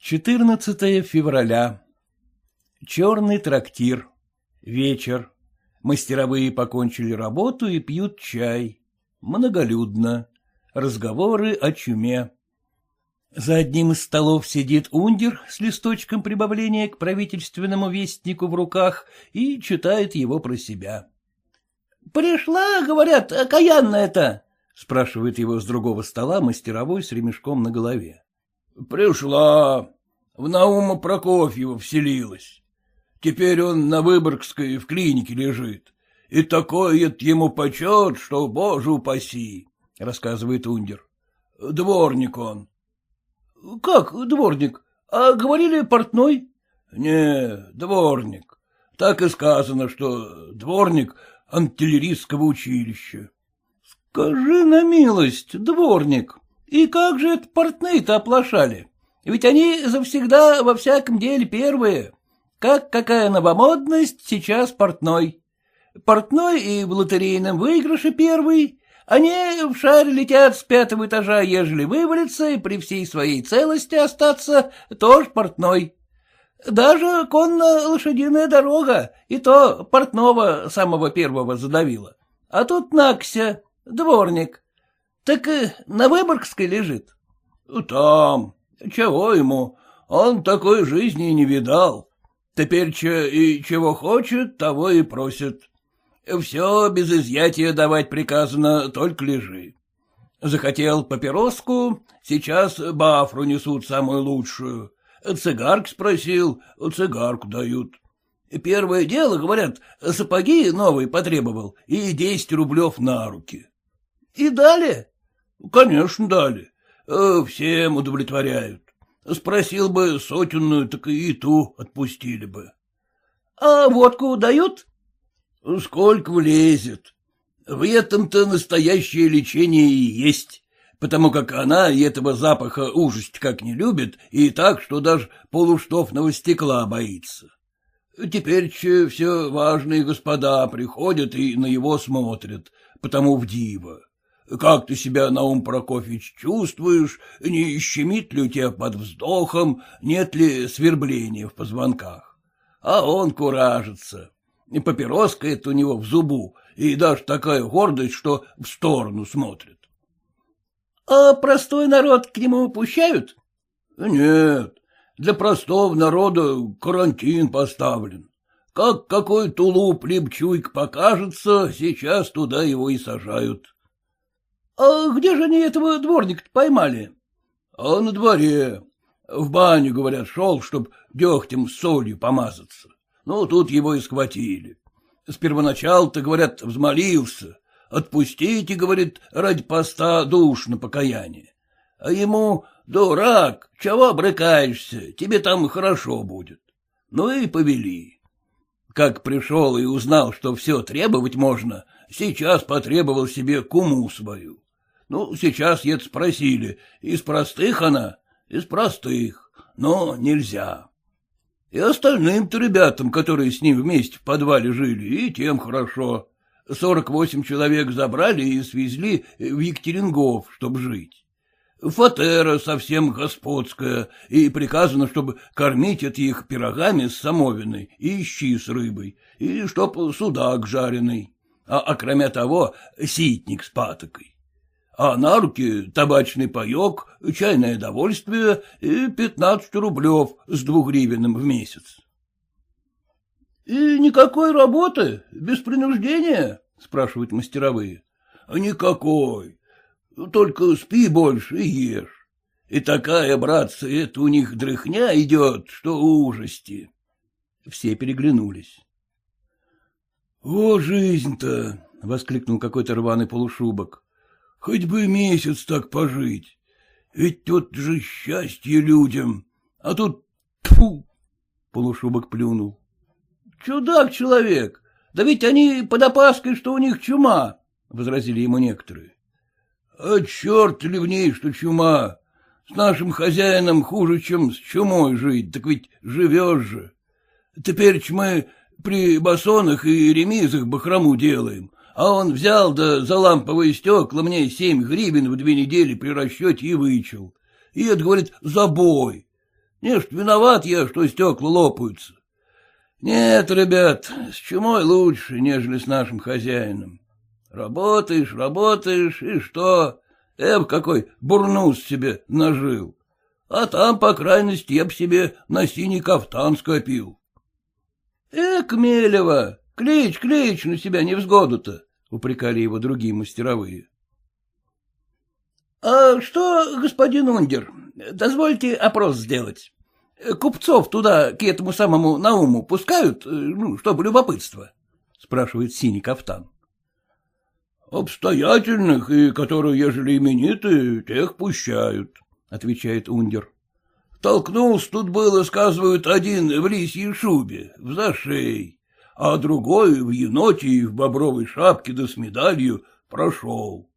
14 февраля. Черный трактир. Вечер. Мастеровые покончили работу и пьют чай. Многолюдно. Разговоры о чуме. За одним из столов сидит ундер с листочком прибавления к правительственному вестнику в руках и читает его про себя. — Пришла, говорят, окаянная-то? — спрашивает его с другого стола мастеровой с ремешком на голове. — Пришла. В Наума Прокофьева вселилась. Теперь он на Выборгской в клинике лежит. И такой это ему почет, что, боже упаси, — рассказывает Ундер. Дворник он. — Как дворник? А говорили портной? — Не, дворник. Так и сказано, что дворник антиллерийского училища. — Скажи на милость, дворник, и как же это портные-то оплошали? Ведь они завсегда во всяком деле первые. Как какая новомодность, сейчас портной. Портной и в лотерейном выигрыше первый, они в шаре летят с пятого этажа, ежели вывалиться и при всей своей целости остаться, тоже портной. Даже конно-лошадиная дорога, и то портного самого первого задавила. А тут Накся, дворник. Так на Выборгской лежит? — Там. Чего ему? Он такой жизни не видал. Теперь че и чего хочет, того и просит. Все без изъятия давать приказано, только лежи. Захотел папироску, сейчас бафру несут самую лучшую. Цигарк спросил, цигарку дают. Первое дело, говорят, сапоги новые потребовал и десять рублев на руки. — И дали? — Конечно, дали. Всем удовлетворяют. Спросил бы сотенную, так и ту отпустили бы. — А водку дают? — Сколько влезет. В этом-то настоящее лечение и есть, потому как она этого запаха ужасть как не любит, и так, что даже полуштофного стекла боится. Теперь все важные господа приходят и на его смотрят, потому в диво. Как ты себя, Наум Прокофьевич, чувствуешь? Не щемит ли у тебя под вздохом, нет ли свербления в позвонках? А он куражится. И папироска это у него в зубу, и даже такая гордость, что в сторону смотрит. — А простой народ к нему пущают? — Нет, для простого народа карантин поставлен. Как какой тулуп либо чуйк покажется, сейчас туда его и сажают. — А где же они этого дворника поймали? — А на дворе. В баню, говорят, шел, чтоб дегтем с солью помазаться. Ну, тут его и схватили. С первоначала-то, говорят, взмолился. Отпустите, говорит, ради поста душ на покаяние. А ему, дурак, чего брыкаешься, тебе там хорошо будет. Ну и повели. Как пришел и узнал, что все требовать можно, сейчас потребовал себе куму свою. Ну, сейчас это спросили, из простых она, из простых, но нельзя. И остальным-то ребятам, которые с ним вместе в подвале жили, и тем хорошо. Сорок восемь человек забрали и свезли в Екатерингов, чтобы жить. Фатера совсем господская, и приказано, чтобы кормить от их пирогами с самовиной и щи с рыбой, и чтоб судак жареный, а, а кроме того, ситник с патокой а на руки табачный паек, чайное довольствие и пятнадцать рублев с двухгривенным в месяц. — И никакой работы, без принуждения? — спрашивают мастеровые. — Никакой. Только спи больше и ешь. И такая, братцы, это у них дрыхня идет, что ужасти. Все переглянулись. — О, жизнь-то! — воскликнул какой-то рваный полушубок. Хоть бы месяц так пожить. Ведь тут же счастье людям, а тут тьфу! Полушубок плюнул. — Чудак человек, да ведь они под опаской, что у них чума, — возразили ему некоторые. — А черт ли в ней, что чума? С нашим хозяином хуже, чем с чумой жить, так ведь живешь же. Теперь мы при басонах и ремизах бахрому делаем, а он взял да за ламповые стекла мне семь гривен в две недели при расчете и вычел. И это, говорит, забой. Не ж виноват я, что стекла лопаются. Нет, ребят, с чумой лучше, нежели с нашим хозяином. Работаешь, работаешь, и что? Эб какой бурнус себе нажил. А там, по крайности, я б себе на синий кафтан скопил. — Эк, Мелева, клич, клич на себя невзгоду-то, — упрекали его другие мастеровые. — А что, господин Ундер, дозвольте опрос сделать. Купцов туда, к этому самому Науму, пускают, ну, чтобы любопытство? — спрашивает синий кафтан. — Обстоятельных, и которые, ежели именитые, тех пущают, — отвечает Ундер. — Толкнулся тут было, сказывают, один в лисьей шубе, в зашей, а другой в еноте и в бобровой шапке да с медалью прошел.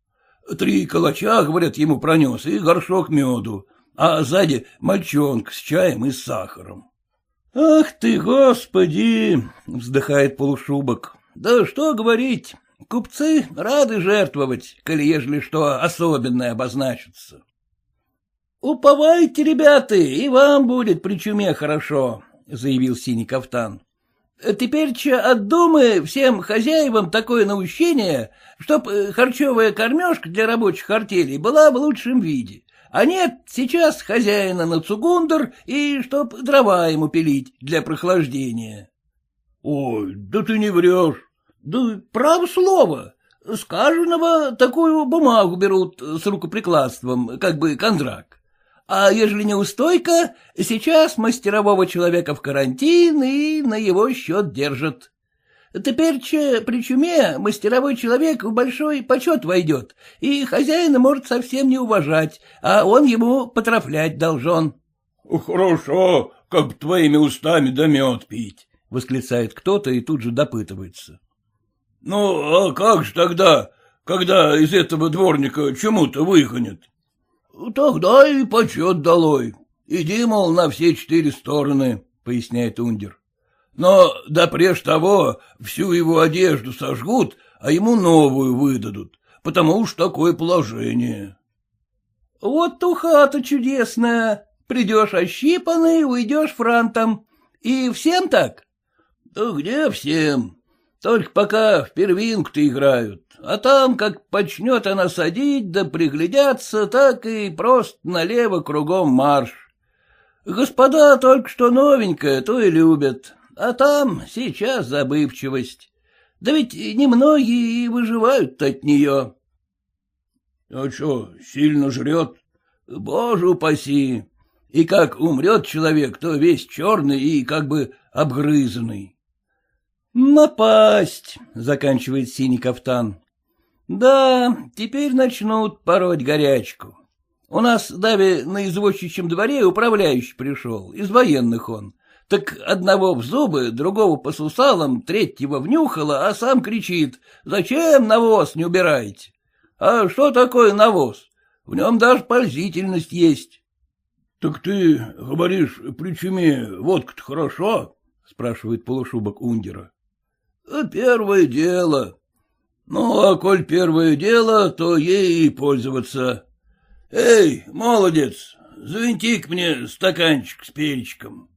Три калача, говорят, ему пронес и горшок меду, а сзади мальчонка с чаем и с сахаром. — Ах ты, господи! — вздыхает полушубок. — Да что говорить, Купцы рады жертвовать, коли ежели что особенное обозначится. — Уповайте, ребята, и вам будет при чуме хорошо, — заявил синий кафтан. — Теперь от думы всем хозяевам такое наущение, чтоб э, харчевая кормежка для рабочих артелей была в лучшем виде. А нет, сейчас хозяина на цугундер, и чтоб дрова ему пилить для прохлаждения. — Ой, да ты не врешь. — Да право слово. С каждого такую бумагу берут с рукоприкладством, как бы контракт. А ежели неустойка, сейчас мастерового человека в карантин и на его счет держат. Теперь, че, при чуме мастеровой человек в большой почет войдет, и хозяина может совсем не уважать, а он ему потрафлять должен. — Хорошо, как твоими устами да мед пить, — восклицает кто-то и тут же допытывается. — Ну, а как же тогда, когда из этого дворника чему-то выгонят? — Тогда и почет долой. Иди, мол, на все четыре стороны, — поясняет Ундер. Но да прежде того всю его одежду сожгут, а ему новую выдадут, потому уж такое положение. — Вот туха-то чудесная. Придешь ощипанный, уйдешь франтом. И всем так? — Да где всем? Только пока в первинку-то играют, а там, как почнет она садить да приглядяться, так и просто налево кругом марш. Господа только что новенькое, то и любят, а там сейчас забывчивость. Да ведь немногие и выживают от нее. — А что, сильно жрет? — Боже упаси! И как умрет человек, то весь черный и как бы обгрызанный. «Напасть!» — заканчивает синий кафтан. «Да, теперь начнут пороть горячку. У нас даве на извозчичьем дворе управляющий пришел, из военных он. Так одного в зубы, другого по сусалам, третьего внюхало, а сам кричит, «Зачем навоз не убираете?» «А что такое навоз? В нем даже пользительность есть». «Так ты говоришь, при чуме водка-то хорошо?» — спрашивает полушубок Ундера. — Первое дело. Ну, а коль первое дело, то ей и пользоваться. Эй, молодец, завинти мне стаканчик с перечком.